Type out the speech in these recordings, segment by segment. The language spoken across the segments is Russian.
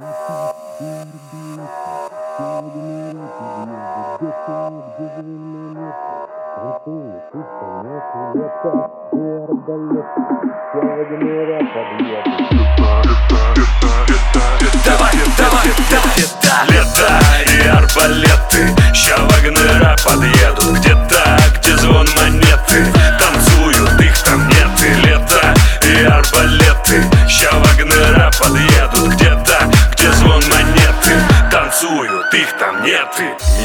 Давай, давай, да, лето и арбалеты Ща подъедут Где-то, где звон монеты Танцуют, их там нет И и арбалеты Ща подъедут Где-то, Танцуют, их там нет.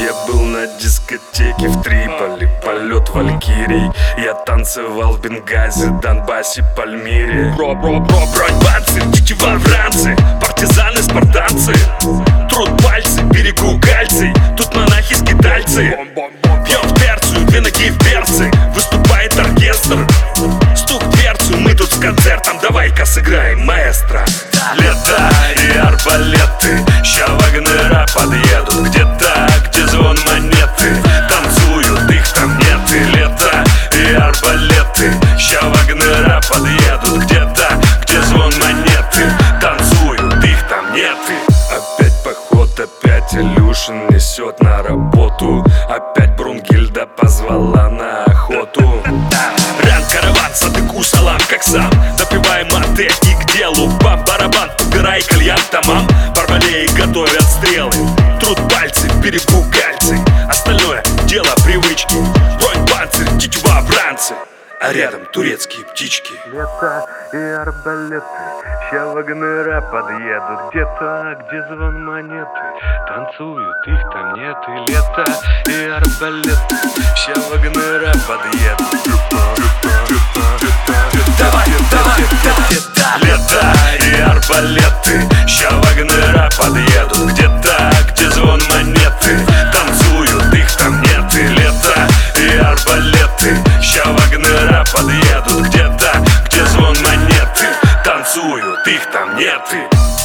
Я был на дискотеке в Триполи. Полет валькирий Я танцевал в Бенгази, Донбассе, Пальмире. Роб, роб, роб, бронь, панцирь, тетива францы Партизаны, спартанцы. Труд пальцы, берегу кальций Тут монахи, скитальцы Пьем в терцию, две ноги в перцы. Выступает оркестр. Стук в дверцу, мы тут с концертом. Давай-ка сыграем, маэстро. Лето и арбалеты Илюшин несет на работу. Опять Брунгильда позвала на охоту. Ран караван, садыку салам, как сам. Допиваем мате и к делу. Бам, барабан, убирай кальян тамам. Барбалеи готовят стрелы. Труд пальцы, берегу кальций Остальное дело привычки. Бронь, панцирь, тетива, бранцы. А рядом турецкие птички. Лето и арбалеты Ща вагнера подъедут. Где-то, где звон монеты Танцуют, их там нет И лето и арбалеты Ща вагнера подъедут. Давай, давай, да, да, лето и арбалеты. Ща Merde